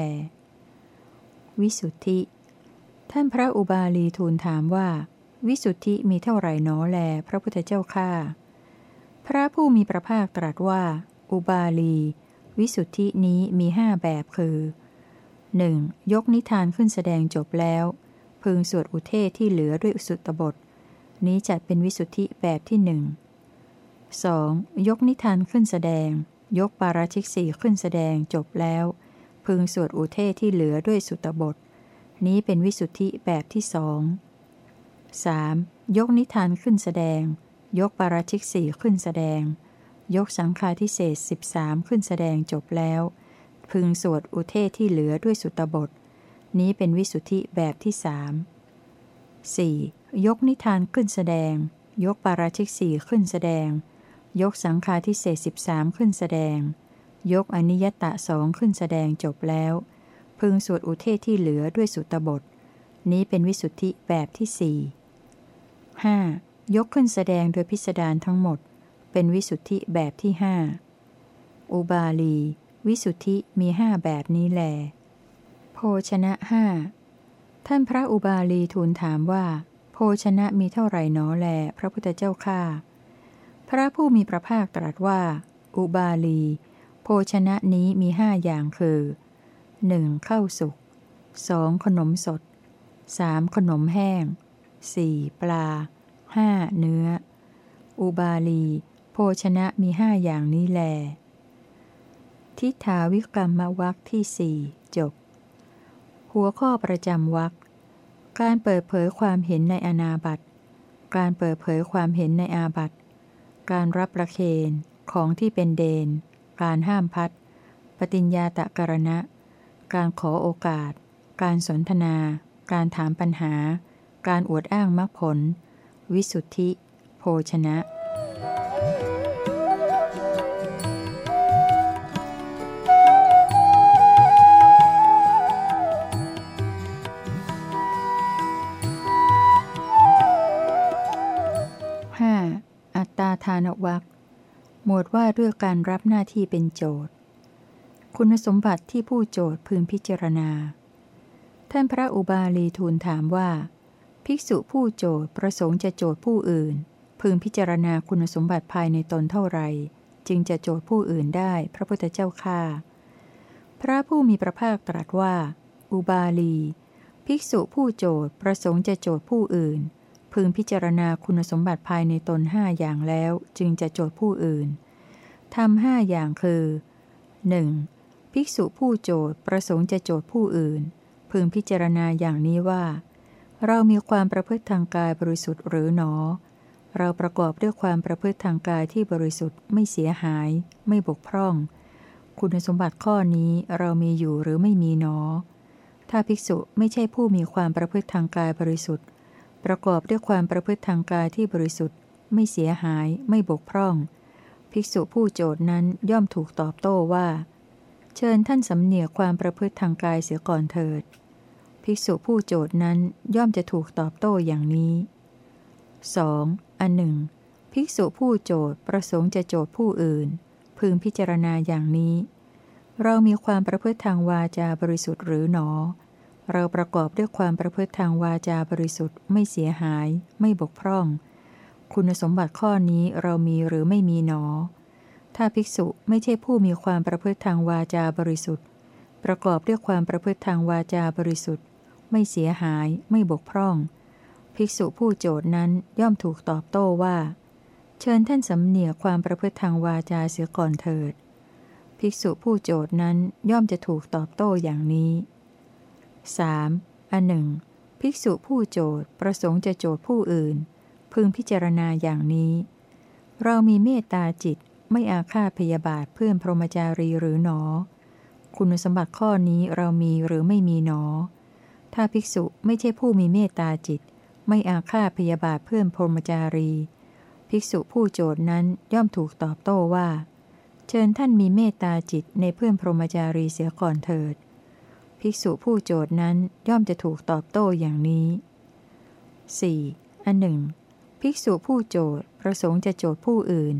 วิสุทธิ ท่านพระอุบาลีทูลถามว่า วิสุทธิมีเท่าไหร่นอแล พระพุทธเจ้าข้าพระผู้มีพระภาคตรัสว่า อุบาลี วิสุทธินี้มีห้าแบบคือ 1. ยกนิทานขึ้นแสดงจบแล้ว พึงสวดอุเทศที่เหลือด้วยสุตบท นี้จัดเป็นวิสุทธิแบบที่หนึ่ง 2. ยกนิทานขึ้นแสดง ยกปาราชิกสี่ขึ้นแสดงจบแล้ว พึงสวดอุเทศที่เหลือด้วยสุตบท นี้เป็นวิสุทธิแบบที่สอง 3. ยกนิทานขึ้นแสดง ยกปาราชิกสี่ขึ้นแสดง ยกสังฆาทิเศษสิบสามขึ้นแสดงจบแล้ว พึงสวดอุเทศที่เหลือด้วยสุตบท นี้เป็นวิสุทธิแบบที่สาม 4. ยกนิทานขึ้นแสดง ยกปาราชิกสี่ขึ้นแสดง ยกสังฆาทิเศษสิบสามขึ้นแสดง ยกอนิยตะสองขึ้นแสดงจบแล้ว พึงสวดอุเทศที่เหลือด้วยสุตบท นี้เป็นวิสุทธิแบบที่สี่ 5. ยกขึ้นแสดงโดยพิสดารทั้งหมด เป็นวิสุทธิแบบที่ห้าอุบาลี วิสุทธิมีห้าแบบนี้แล โภชนะห้าท่านพระอุบาลีทูลถามว่า โภชนะมีเท่าไหร่หนอแล พระพุทธเจ้าข้าพระผู้มีพระภาคตรัสว่า อุบาลี โภชนะนี้มีห้าอย่างคือ 1. ข้าวสุก 2. ขนมสด 3. ขนมแห้ง 4. ปลา 5. เนื้อ อุบาลี โภชนะมีห้าอย่างนี้แล ทิฏฐาวิกรรมวักที่สี่จบ หัวข้อประจำวักการเปิดเผยความเห็นในอนาบัตการเปิดเผยความเห็นในอาบัตการรับประเคนของที่เป็นเดน การห้ามพัด ปฏิญญาตะกรณะ การขอโอกาส การสนทนา การถามปัญหา การอวดอ้างมรรคผล วิสุทธิ โภชนะอัตตาทานวัก หมวดว่าด้วยการรับหน้าที่เป็นโจทย์คุณสมบัติที่ผู้โจทย์พึงพิจารณา ท่านพระอุบาลีทูลถามว่า ภิกษุผู้โจทย์ประสงค์จะโจทย์ผู้อื่น พึงพิจารณาคุณสมบัติภายในตนเท่าไหร่จึงจะโจทย์ผู้อื่นได้พระพุทธเจ้าค่าพระผู้มีพระภาคตรัสว่า อุบาลี ภิกษุผู้โจทย์ประสงค์จะโจทย์ผู้อื่น พึงพิจารณาคุณสมบัติภายในตนห้าอย่างแล้วจึงจะโจทย์ผู้อื่นทำห้าอย่างคือ 1. ภิกษุผู้โจทย์ประสงค์จะโจทย์ผู้อื่น พึงพิจารณาอย่างนี้ว่า เรามีความประพฤติทางกายบริสุทธิ์หรือหนอ เราประกอบด้วยความประพฤติทางกายที่บริสุทธิ์ไม่เสียหาย ไม่บกพร่อง คุณสมบัติข้อนี้เรามีอยู่หรือไม่มีหนอ ถ้าภิกษุไม่ใช่ผู้มีความประพฤติทางกายบริสุทธิ์ ประกอบด้วยความประพฤติทางกายที่บริสุทธิ์ ไม่เสียหาย ไม่บกพร่อง ภิกษุผู้โจทย์นั้นย่อมถูกตอบโต้ว่า เชิญท่านสำเนียกความประพฤติทางกายเสียก่อนเถิด ภิกษุผู้โจทย์นั้นย่อมจะถูกตอบโต้อย่างนี้ 2. อันหนึ่ง ภิกษุผู้โจทย์ประสงค์จะโจทย์ผู้อื่น พึงพิจารณาอย่างนี้ เรามีความประพฤติทางวาจาบริสุทธิ์หรือหนอ เราประกอบด้วยความประพฤติทางวาจาบริสุทธิ์ ไม่เสียหาย ไม่บกพร่อง คุณสมบัติข้อนี้เรามีหรือไม่มีหนอ ถ้าภิกษุไม่ใช่ผู้มีความประพฤติทางวาจาบริสุทธิ์ ประกอบด้วยความประพฤติทางวาจาบริสุทธิ์ ไม่เสียหาย ไม่บกพร่อง ภิกษุผู้โจทย์นั้นย่อมถูกตอบโต้ว่า เชิญท่านสำเนียกความประพฤติทางวาจาเสียก่อนเถิด ภิกษุผู้โจทย์นั้นย่อมจะถูกตอบโต้อย่างนี้ 3. อันหนึ่ง ภิกษุผู้โจทประสงค์จะโจทผู้อื่น พึงพิจารณาอย่างนี้ เรามีเมตตาจิตไม่อาฆาตพยาบาทเพื่อนพรหมจารีหรือหนอ คุณสมบัติข้อนี้เรามีหรือไม่มีหนอ ถ้าภิกษุไม่ใช่ผู้มีเมตตาจิต ไม่อาฆาตพยาบาทเพื่อนพรหมจารี ภิกษุผู้โจทนั้นย่อมถูกตอบโต้ว่า เชิญท่านมีเมตตาจิตในเพื่อนพรหมจารีเสียก่อนเถิด ภิกษุผู้โจทย์นั้นย่อมจะถูกตอบโต้อย่างนี้ 4. อันหนึ่ง ภิกษุผู้โจทย์ประสงค์จะโจทย์ผู้อื่น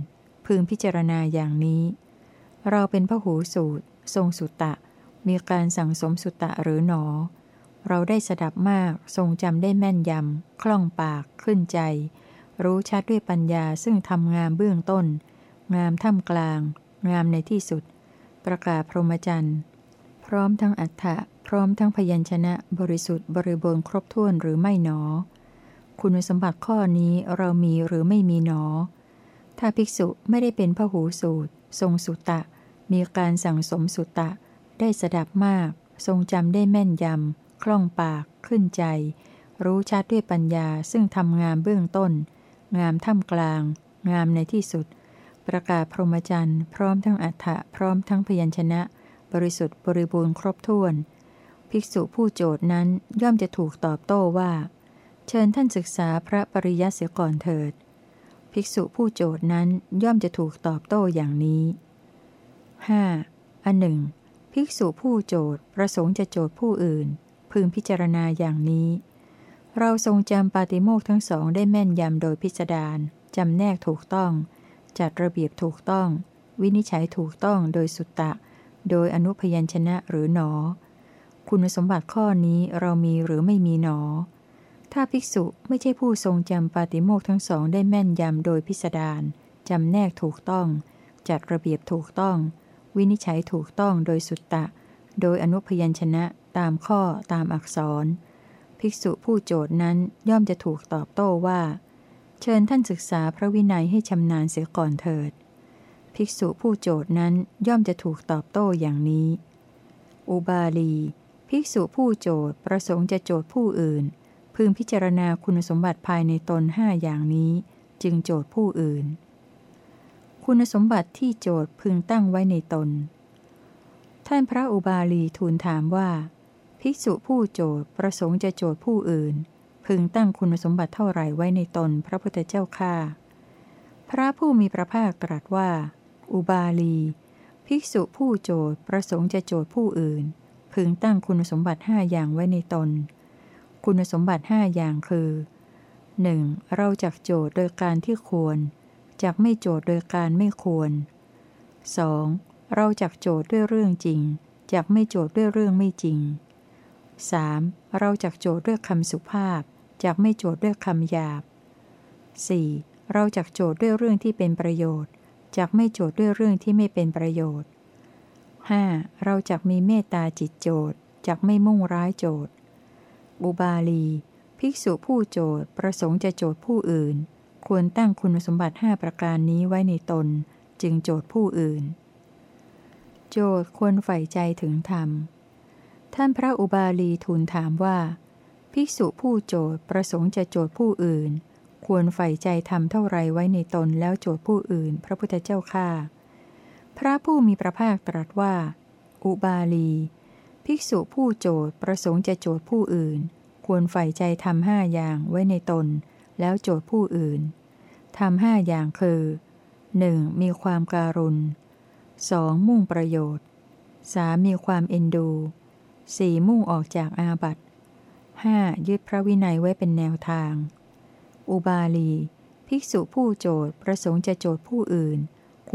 พึงพิจารณาอย่างนี้ เราเป็นพระหูสูตร ทรงสุตตะ มีการสั่งสมสุตตะหรือหนอ เราได้สดับมากทรงจำได้แม่นยำ คล่องปากขึ้นใจ รู้ชัดด้วยปัญญาซึ่งทำงามเบื้องต้น งามท่ามกลาง งามในที่สุด ประกาศพรหมจรรย์ พร้อมทั้งอัฏฐะ พร้อมทั้งพยัญชนะบริสุทธิ์บริบูรณ์ครบถ้วนหรือไม่หนอ คุณสมบัติข้อนี้เรามีหรือไม่มีหนอ ถ้าภิกษุไม่ได้เป็นพระหูสูตร ทรงสุตตะ มีการสั่งสมสุตตะ ได้สดับมาก ทรงจำได้แม่นยำ คล่องปาก ขึ้นใจ รู้ชัดด้วยปัญญาซึ่งทำงามเบื้องต้น งามท่ามกลาง งามในที่สุด ประกาศพรหมจรรย์ พร้อมทั้งอัฏฐะพร้อมทั้งพยัญชนะ บริสุทธิ์บริบูรณ์ครบถ้วน ภิกษุผู้โจทย์นั้นย่อมจะถูกตอบโต้ว่า เชิญท่านศึกษาพระปริยัติเสียก่อนเถิด ภิกษุผู้โจทย์นั้นย่อมจะถูกตอบโต้อย่างนี้ 5. อันหนึ่งภิกษุผู้โจทย์ประสงค์จะโจทย์ผู้อื่น พึงพิจารณาอย่างนี้ เราทรงจำปาติโมกข์ทั้งสองได้แม่นยำโดยพิสดารจำแนกถูกต้อง จัดระเบียบถูกต้อง วินิจฉัยถูกต้องโดยสุตตะ โดยอนุพยัญชนะหรือหนอ คุณสมบัติข้อนี้เรามีหรือไม่มีหนอ ถ้าภิกษุไม่ใช่ผู้ทรงจำปาติโมกข์ทั้งสองได้แม่นยำโดยพิสดารจำแนกถูกต้อง จัดระเบียบถูกต้อง วินิจฉัยถูกต้องโดยสุตตะ โดยอนุพยัญชนะตามข้อตามอักษร ภิกษุผู้โจทย์นั้นย่อมจะถูกตอบโต้ว่า เชิญท่านศึกษาพระวินัยให้ชำนาญเสียก่อนเถิด ภิกษุผู้โจทย์นั้นย่อมจะถูกตอบโต้อย่างนี้ อุบาลี ภิกษุผู้โจทประสงค์จะโจทผู้อื่น พึงพิจารณาคุณสมบัติภายในตนห้าอย่างนี้ จึงโจทผู้อื่น คุณสมบัติที่โจทพึงตั้งไว้ในตน ท่านพระอุบาลีทูลถามว่า ภิกษุผู้โจทประสงค์จะโจทผู้อื่น พึงตั้งคุณสมบัติเท่าไหร่ไว้ในตนพระพุทธเจ้าข้าพระผู้มีพระภาคตรัสว่า อุบาลี ภิกษุผู้โจทประสงค์จะโจทผู้อื่น พึงตั้งคุณสมบัติห้าอย่างไว้ในตน คุณสมบัติห้าอย่างคือ 1. เราจักโจทย์โดยการที่ควร จักไม่โจทย์โดยการไม่ควร 2. เราจักโจทย์ด้วยเรื่องจริง จักไม่โจทย์ด้วยเรื่องไม่จริง 3. เราจักโจทย์ด้วยคำสุภาพ จักไม่โจทย์ด้วยคำหยาบ 4. เราจักโจทย์ด้วยเรื่องที่เป็นประโยชน์ จักไม่โจทย์ด้วยเรื่องที่ไม่เป็นประโยชน์ 5. เราจักมีเมตตาจิตโจทจักไม่มุ่งร้ายโจทอุบาลี ภิกษุผู้โจทประสงค์จะโจทผู้อื่น ควรตั้งคุณสมบัติห้าประการนี้ไว้ในตน จึงโจทผู้อื่น โจทควรใฝ่ใจถึงธรรม ท่านพระอุบาลีทูลถามว่า ภิกษุผู้โจทประสงค์จะโจทผู้อื่น ควรใฝ่ใจทำเท่าไรไว้ในตนแล้วโจทผู้อื่น พระพุทธเจ้าข้า พระผู้มีพระภาคตรัสว่า อุบาลี ภิกษุผู้โจทย์ประสงค์จะโจทย์ผู้อื่น ควรใฝ่ใจทำห้าอย่างไว้ในตน แล้วโจทย์ผู้อื่นทำห้าอย่างคือ 1. มีความการุณ 2. มุ่งประโยชน์ 3. มีความเอ็นดู 4. มุ่งออกจากอาบัติ 5. ยึดพระวินัยไว้เป็นแนวทาง อุบาลี ภิกษุผู้โจทย์ประสงค์จะโจทย์ผู้อื่น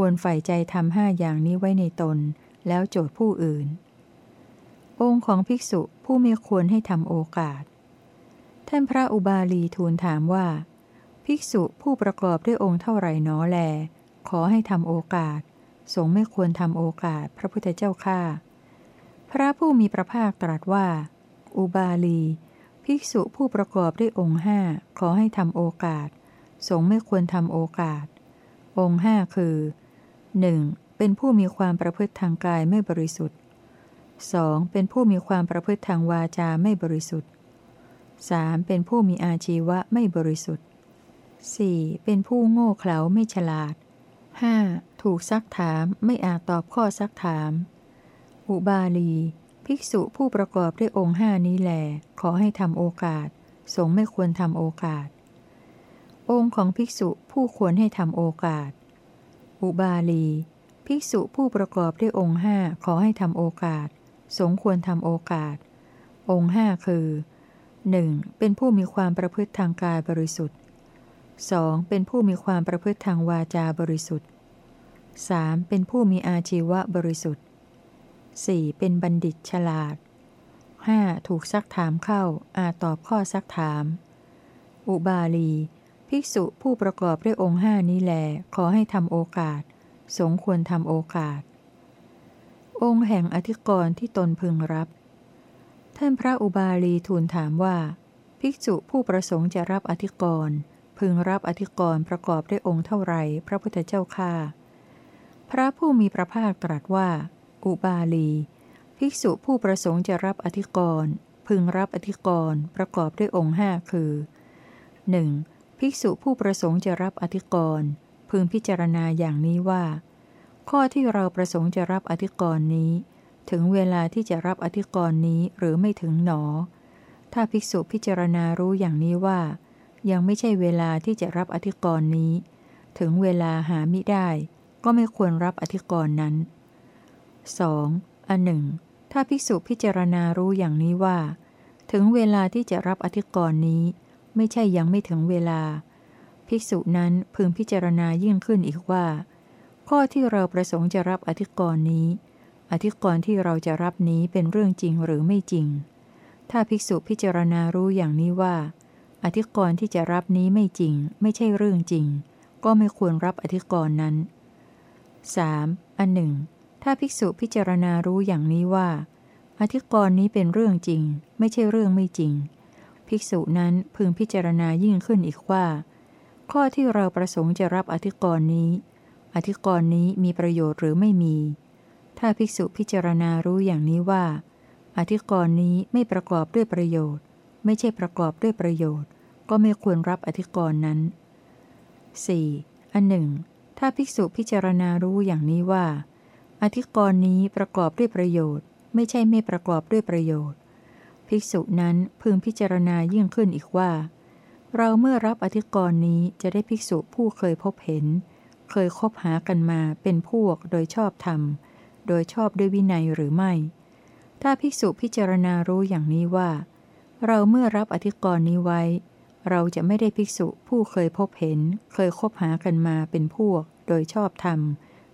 ควรใฝ่ใจทำห้าอย่างนี้ไว้ในตน แล้วโจทย์ผู้อื่น องค์ของภิกษุผู้ไม่ควรให้ทำโอกาส ท่านพระอุบาลีทูลถามว่า ภิกษุผู้ประกอบด้วยองค์เท่าไหร่น้อแล ขอให้ทำโอกาส สงไม่ควรทำโอกาสพระพุทธเจ้าข้าพระผู้มีพระภาคตรัสว่า อุบาลี ภิกษุผู้ประกอบด้วยองค์ห้าขอให้ทำโอกาส สงไม่ควรทำโอกาส องค์ห้าคือ 1. เป็นผู้มีความประพฤติทางกายไม่บริสุทธิ์ 2. เป็นผู้มีความประพฤติทางวาจาไม่บริสุทธิ์ 3. เป็นผู้มีอาชีวะไม่บริสุทธิ์ 4. เป็นผู้โง่เขลาไม่ฉลาด 5. ถูกซักถามไม่อาจตอบข้อซักถาม อุบาลี ภิกษุผู้ประกอบด้วยองค์ห้านี้แหลขอให้ทำโอกาส สงฆ์ไม่ควรทำโอกาส องค์ของภิกษุผู้ควรให้ทำโอกาส อุบาลี ภิกษุผู้ประกอบด้วยองค์ห้าขอให้ทำโอกาส สงควรทำโอกาส องค์ห้าคือ 1. เป็นผู้มีความประพฤติทางกายบริสุทธิ์ 2. เป็นผู้มีความประพฤติทางวาจาบริสุทธิ์ 3. เป็นผู้มีอาชีวะบริสุทธิ์ 4. เป็นบัณฑิตฉลาด 5. ถูกซักถามเข้า อาจตอบข้อซักถาม อุบาลี ภิกษุผู้ประกอบด้วยองค์ห้านี้แล ขอให้ทำโอกาส สงควรทำโอกาส องค์แห่งอธิกรณ์ที่ตนพึงรับ ท่านพระอุบาลีทูลถามว่า ภิกษุผู้ประสงค์จะรับอธิกรณ์พึงรับอธิกรณ์ประกอบด้วยองค์เท่าไรพระพุทธเจ้าค่าพระผู้มีพระภาคตรัสว่า อุบาลี ภิกษุผู้ประสงค์จะรับอธิกรณ์พึงรับอธิกรณ์ประกอบด้วยองค์ห้าคือ 1. ภิกษุผู้ประสงค์จะรับอธิกรณ์พึงพิจารณาอย่างนี้ว่า ข้อที่เราประสงค์จะรับอธิกรณ์นี้ ถึงเวลาที่จะรับอธิกรณ์นี้หรือไม่ถึงหนอ ถ้าภิกษุพิจารณารู้อย่างนี้ว่า ยังไม่ใช่เวลาที่จะรับอธิกรณ์นี้ ถึงเวลาหามิได้ ก็ไม่ควรรับอธิกรณ์นั้น 2. อันหนึ่งถ้าภิกษุพิจารณารู้อย่างนี้ว่า ถึงเวลาที่จะรับอธิกรณ์นี้ ไม่ใช่ยังไม่ถึงเวลา ภิกษุนั้นพึงพิจารณายิ่งขึ้นอีกว่า ข้อที่เราประสงค์จะรับอธิกรณ์นี้ อธิกรณ์ที่เราจะรับนี้เป็นเรื่องจริงหรือไม่จริง ถ้าภิกษุพิจารณารู้อย่างนี้ว่า อธิกรณ์ที่จะรับนี้ไม่จริง ไม่ใช่เรื่องจริง ก็ไม่ควรรับอธิกรณ์นั้น 3. อันหนึ่งถ้าภิกษุพิจารณารู้อย่างนี้ว่า อธิกรณ์นี้เป็นเรื่องจริง ไม่ใช่เรื่องไม่จริง ภิกษุนั้นพึงพิจารณายิ่งขึ้นอีกว่า ข้อที่เราประสงค์จะรับอธิกรณ์นี้ อธิกรณ์นี้มีประโยชน์หรือไม่มี ถ้าภิกษุพิจารณารู้อย่างนี้ว่า อธิกรณ์นี้ไม่ประกอบด้วยประโยชน์ ไม่ใช่ประกอบด้วยประโยชน์ ก็ไม่ควรรับอธิกรณ์นั้น 4. อันหนึ่ง ถ้าภิกษุพิจารณารู้อย่างนี้ว่า อธิกรณ์นี้ประกอบด้วยประโยชน์ ไม่ใช่ไม่ประกอบด้วยประโยชน์ ภิกษุนั้นพึงพิจารณายิ่งขึ้นอีกว่า เราเมื่อรับอธิกรณ์นี้จะได้ภิกษุผู้เคยพบเห็น เคยคบหากันมาเป็นพวกโดยชอบธรรม โดยชอบด้วยวินัยหรือไม่ ถ้าภิกษุพิจารณารู้อย่างนี้ว่า เราเมื่อรับอธิกรณ์นี้ไว้ เราจะไม่ได้ภิกษุผู้เคยพบเห็น เคยคบหากันมาเป็นพวก โดยชอบธรรม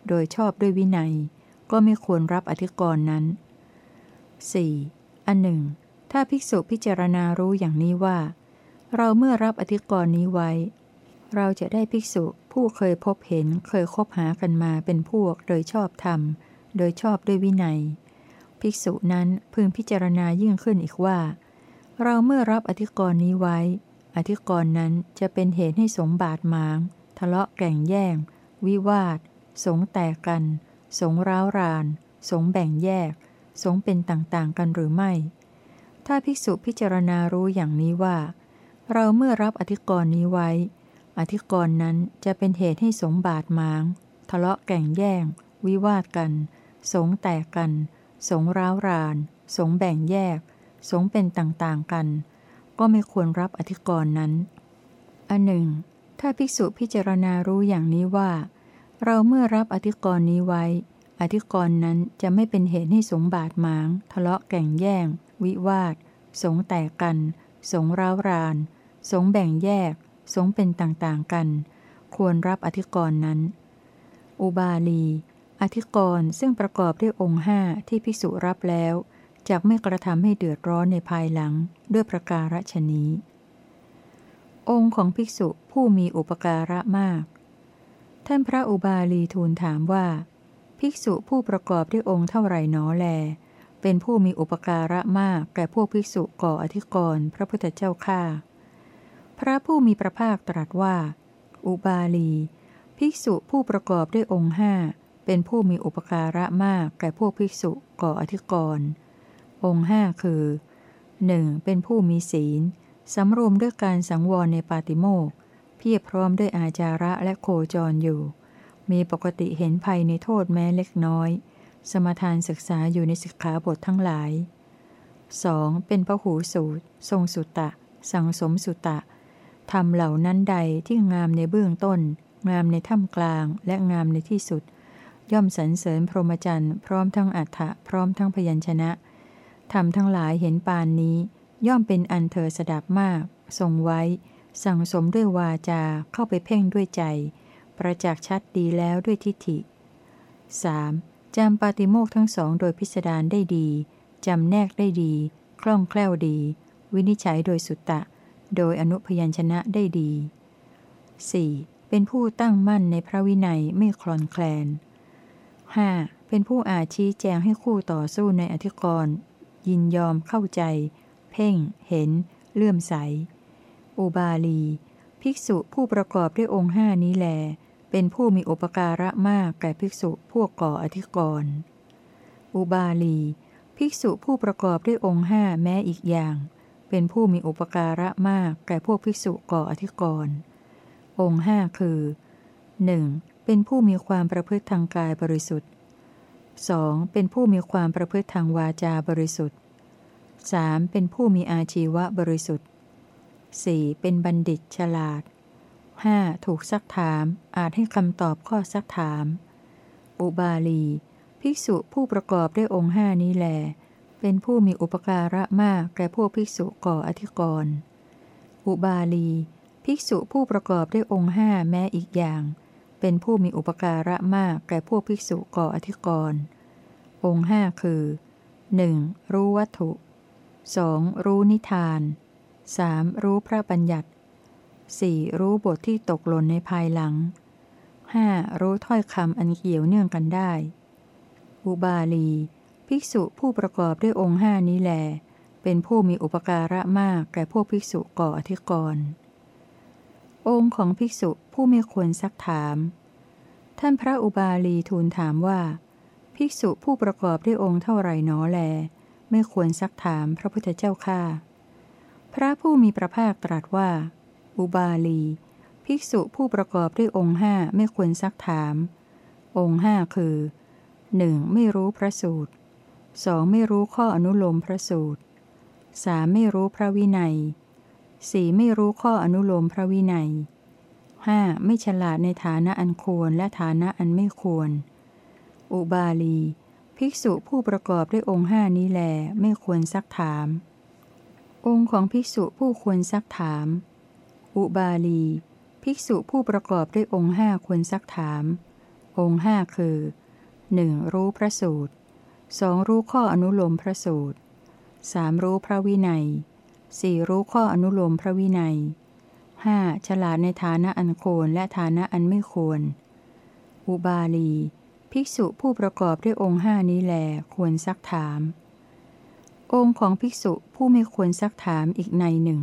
โดยชอบด้วยวินัย ก็ไม่ควรรับอธิกรณ์นั้น 4. อันหนึ่ง ถ้าภิกษุพิจารณารู้อย่างนี้ว่า เราเมื่อรับอธิกรณ์นี้ไว้ เราจะได้ภิกษุผู้เคยพบเห็นเคยคบหากันมาเป็นพวกโดยชอบธรรม โดยชอบด้วยวินัย ภิกษุนั้นพึงพิจารณายิ่งขึ้นอีกว่า เราเมื่อรับอธิกรณ์นี้ไว้ อธิกรณ์นั้นจะเป็นเหตุให้สงบาดหมาง ทะเลาะแก่งแย่ง วิวาท สงแตกกัน สงร้าวราน สงแบ่งแยก สงเป็นต่างๆกันหรือไม่ ถ้าภิกษุพิจารณารู้อย่างนี้ว่า เราเมื่อรับอธิกรณ์นี้ไว้ อธิกรณ์นั้นจะเป็นเหตุให้สงบาดหมาง ทะเลาะแก่งแย่ง วิวาทกัน สงแตกกัน สงร้าวราน สงแบ่งแยก สงเป็นต่างๆกัน ก็ไม่ควรรับอธิกรณ์นั้น อันหนึ่ง ถ้าภิกษุพิจารณารู้อย่างนี้ว่า เราเมื่อรับอธิกรณ์นี้ไว้ อธิกรณ์นั้นจะไม่เป็นเหตุให้สงบาดหมาง ทะเลาะแก่งแย่ง วิวาท สงแตกกัน สงร้าวราน สงแบ่งแยก สงเป็นต่างๆกัน ควรรับอธิกรณ์นั้น อุบาลี อธิกรณ์ซึ่งประกอบด้วยองค์ห้าที่ภิกษุรับแล้วจากไม่กระทำให้เดือดร้อนในภายหลังด้วยประการฉนี้ องค์ของภิกษุผู้มีอุปการะมาก ท่านพระอุบาลีทูลถามว่า ภิกษุผู้ประกอบด้วยองค์เท่าไรหนอแล เป็นผู้มีอุปการะมากแก่พวกภิกษุก่ออธิกรณ์พระพุทธเจ้าข้าพระผู้มีพระภาคตรัสว่า อุบาลี ภิกษุผู้ประกอบด้วยองค์ห้าเป็นผู้มีอุปการะมากแก่พวกภิกษุก่ออธิกรณ์องค์ห้าคือ 1. เป็นผู้มีศีล สำรวมด้วยการสังวรในปาติโมกเพียบพร้อมด้วยอาจาระและโคจรอยู่ มีปกติเห็นภัยในโทษแม้เล็กน้อย สมทานศึกษาอยู่ในสิกขาบททั้งหลาย 2. เป็นพระหูสูตร ทรงสุตตะ สังสมสุตตะทำเหล่านั้นใดที่งามในเบื้องต้น งามในถ้ำกลางและงามในที่สุด ย่อมสรรเสริญพรหมจรรย์พร้อมทั้งอัฏฐะพร้อมทั้งพยัญชนะธรรมทั้งหลายเห็นปานนี้ ย่อมเป็นอันเธอสดับมาก ทรงไว้ สั่งสมด้วยวาจาเข้าไปเพ่งด้วยใจ ประจักษ์ชัดดีแล้วด้วยทิฏฐิ 3. จำปาติโมกทั้งสองโดยพิสดารได้ดี จำแนกได้ดี คล่องแคล่วดี วินิจฉัยโดยสุตตะ โดยอนุพยัญชนะได้ดี 4. เป็นผู้ตั้งมั่นในพระวินัยไม่คลอนแคลน 5. เป็นผู้อาชี้แจงให้คู่ต่อสู้ในอธิกรณ์ยินยอมเข้าใจ เพ่ง เห็น เลื่อมใส อุบาลี ภิกษุผู้ประกอบด้วยองค์ห้านี้แล เป็นผู้มีอุปการะมากแก่ภิกษุพวกก่ออธิกรณ์อุบาลี ภิกษุผู้ประกอบด้วยองค์ห้าแม้อีกอย่าง เป็นผู้มีอุปการะมากแก่พวกภิกษุก่ออธิกรณ์องค์ห้าคือ 1. เป็นผู้มีความประพฤติทางกายบริสุทธิ์ 2. เป็นผู้มีความประพฤติทางวาจาบริสุทธิ์ 3. เป็นผู้มีอาชีวะบริสุทธิ์ 4. เป็นบัณฑิตฉลาด 5. ถูกซักถาม อาจให้คำตอบข้อซักถาม อุบาลี ภิกษุผู้ประกอบด้วยองค์ห้านี้แล เป็นผู้มีอุปการะมากแก่พวกภิกษุก่ออธิกรณ์ อุบาลี ภิกษุผู้ประกอบด้วยองค์ห้าแม้อีกอย่าง เป็นผู้มีอุปการะมากแก่พวกภิกษุก่ออธิกรณ์ องค์ห้าคือ 1. รู้วัตถุ 2. รู้นิทาน 3. รู้พระบัญญัติ 4. รู้บทที่ตกหล่นในภายหลัง 5. รู้ถ้อยคำอันเกี่ยวเนื่องกันได้ อุบาลี ภิกษุผู้ประกอบด้วยองค์ห้านี้แล เป็นผู้มีอุปการะมากแก่พวกภิกษุก่ออธิกรณ์องค์ของภิกษุผู้ไม่ควรซักถาม ท่านพระอุบาลีทูลถามว่า ภิกษุผู้ประกอบด้วยองค์เท่าไรหนอแล ไม่ควรซักถามพระพุทธเจ้าข้าพระผู้มีพระภาคตรัสว่า อุบาลี ภิกษุผู้ประกอบด้วยองค์ห้าไม่ควรซักถาม องค์ห้าคือ 1. ไม่รู้พระสูตร 2. ไม่รู้ข้ออนุโลมพระสูตร 3. ไม่รู้พระวินัย 4. ไม่รู้ข้ออนุโลมพระวินัย 5. ไม่ฉลาดในฐานะอันควรและฐานะอันไม่ควร อุบาลี ภิกษุผู้ประกอบด้วยองค์ห้านี้แลไม่ควรซักถาม องค์ของภิกษุผู้ควรซักถาม อุบาลี ภิกษุผู้ประกอบด้วยองค์ห้าควรซักถาม องค์ห้าคือ 1. รู้พระสูตร 2. รู้ข้ออนุโลมพระสูตร 3. รู้พระวินัย 4. รู้ข้ออนุโลมพระวินัย 5. ฉลาดในฐานะอันควรและฐานะอันไม่ควร อุบาลี ภิกษุผู้ประกอบด้วยองค์ห้านี้แลควรซักถาม องค์ของภิกษุผู้ไม่ควรซักถามอีกในหนึ่ง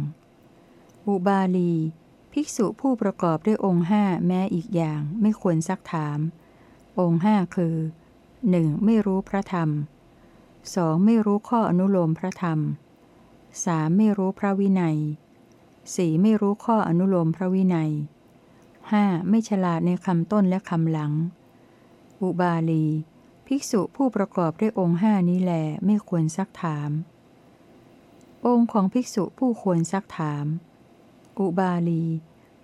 อุบาลี ภิกษุผู้ประกอบด้วยองค์ห้าแม้อีกอย่างไม่ควรซักถาม องค์ห้าคือ 1. ไม่รู้พระธรรม 2. ไม่รู้ข้ออนุโลมพระธรรม 3. ไม่รู้พระวินัย 4. ไม่รู้ข้ออนุโลมพระวินัย 5. ไม่ฉลาดในคำต้นและคำหลัง อุบาลี ภิกษุผู้ประกอบด้วยองค์ห้านี้แลไม่ควรซักถาม องค์ของภิกษุผู้ควรซักถาม อุบาลี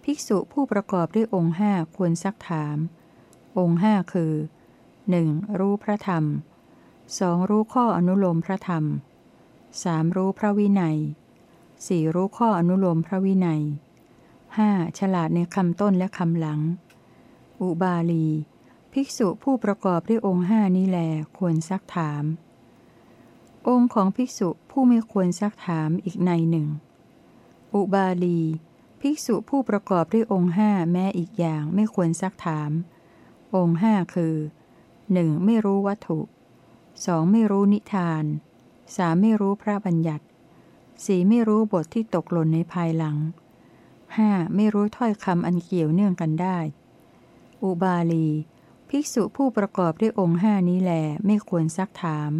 ภิกษุผู้ประกอบด้วยองค์ห้าควรซักถาม องค์ห้าคือ 1. รู้พระธรรม 2. รู้ข้ออนุโลมพระธรรม 3. รู้พระวินัย 4. รู้ข้ออนุโลมพระวินัย 5. ฉลาดในคำต้นและคำหลัง อุบาลี ภิกษุผู้ประกอบด้วยองค์ห้านี้แลควรซักถาม องค์ของภิกษุผู้ไม่ควรซักถามอีกในหนึ่ง อุบาลี ภิกษุผู้ประกอบด้วยองค์ห้าแม้อีกอย่างไม่ควรซักถาม องค์ห้าคือ 1. ไม่รู้วัตถุ 2. ไม่รู้นิทาน 3. ไม่รู้พระบัญญัติ 4. ไม่รู้บทที่ตกหล่นในภายหลัง 5. ไม่รู้ถ้อยคำอันเกี่ยวเนื่องกันได้ อุบาลี ภิกษุผู้ประกอบด้วยองค์ห้านี้แลไม่ควรซักถาม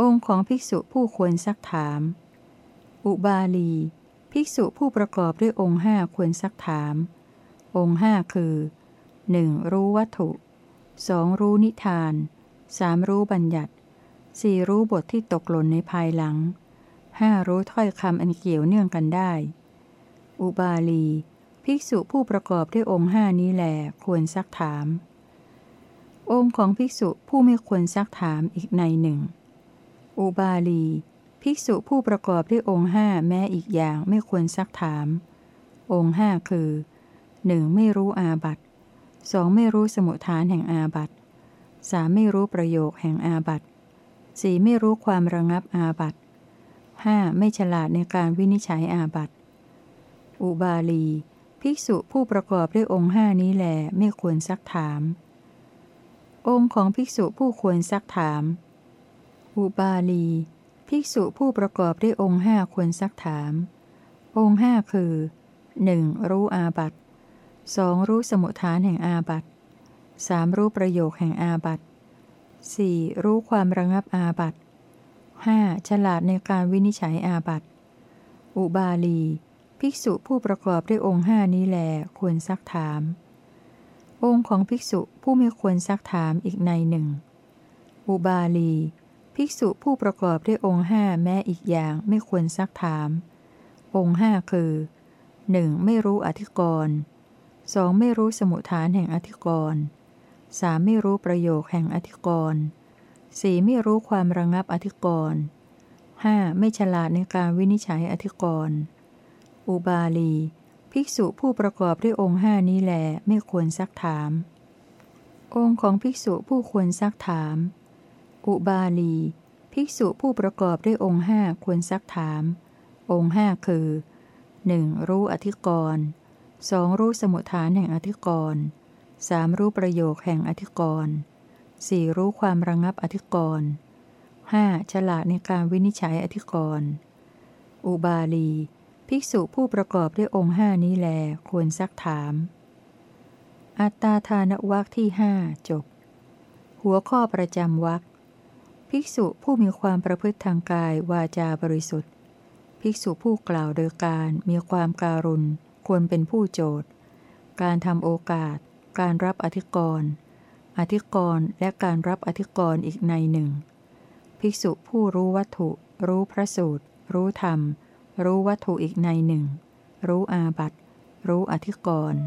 องค์ของภิกษุผู้ควรซักถาม อุบาลี ภิกษุผู้ประกอบด้วยองค์ห้าควรซักถาม องค์ห้าคือ 1. รู้วัตถุ 2. รู้นิทาน 3. รู้บัญญัติ 4. รู้บทที่ตกหล่นในภายหลัง 5. รู้ถ้อยคำอันเกี่ยวเนื่องกันได้ อุบาลี ภิกษุผู้ประกอบด้วยองค์ห้านี้แหลควรซักถาม องค์ของภิกษุผู้ไม่ควรซักถามอีกในหนึ่ง อุบาลี ภิกษุผู้ประกอบด้วยองค์ห้าแม้อีกอย่างไม่ควรซักถาม องค์ห้าคือ 1. ไม่รู้อาบัตสองไม่รู้สมุทฐานแห่งอาบัตสามไม่รู้ประโยคแห่งอาบัตสี่ไม่รู้ความระงับอาบัตห้าไม่ฉลาดในการวินิจฉัยอาบัตอุบาลี ภิกษุผู้ประกอบด้วยองค์ห้านี้แหลไม่ควรซักถาม องค์ของภิกษุผู้ควรซักถาม อุบาลี ภิกษุผู้ประกอบด้วยองค์ห้าควรซักถาม องค์ห้าคือ 1. รู้อาบัตสองรู้สมุทฐานแห่งอาบัตสามรู้ประโยคแห่งอาบัตสี่รู้ความระงับอาบัตห้าฉลาดในการวินิจฉัยอาบัตอุบาลี ภิกษุผู้ประกอบด้วยองค์ห้านี้แลควรซักถาม องค์ของภิกษุผู้ไม่ควรซักถามอีกในหนึ่ง อุบาลี ภิกษุผู้ประกอบด้วยองค์ห้าแม้อีกอย่างไม่ควรซักถาม องค์ห้าคือ 1. ไม่รู้อธิกรณ์ 2. ไม่รู้สมุทฐานแห่งอธิกรณ์ 3. ไม่รู้ประโยคแห่งอธิกรณ์ 4. ไม่รู้ความระงับอธิกรณ์ 5. ไม่ฉลาดในการวินิจฉัยอธิกรณ์ อุบาลี ภิกษุผู้ประกอบด้วยองค์ห้านี้แลไม่ควรซักถาม องค์ของภิกษุผู้ควรซักถาม อุบาลี ภิกษุผู้ประกอบด้วยองค์ห้าควรซักถาม องค์ห้าคือ 1. รู้อธิกรณ์ 2. รู้สมุทฐานแห่งอธิกรณ์ 3. รู้ประโยคแห่งอธิกรณ์ 4. รู้ความระงับอธิกรณ์ 5. ฉลาดในการวินิจฉัยอธิกรณ์ อุบาลี ภิกษุผู้ประกอบด้วยองค์ห้านี้แลควรซักถาม อัตตาทานวักที่ห้าจบ หัวข้อประจำวัก ภิกษุผู้มีความประพฤติทางกายวาจาบริสุทธิ์ ภิกษุผู้กล่าวโดยการมีความการุณควรเป็นผู้โจทย์ การทำโอกาส การรับอธิกรณ์อธิกรณ์และการรับอธิกรณ์อีกในหนึ่ง ภิกษุผู้รู้วัตถุ รู้พระสูตร รู้ธรรม รู้วัตถุอีกในหนึ่ง รู้อาบัตรู้อธิกรณ์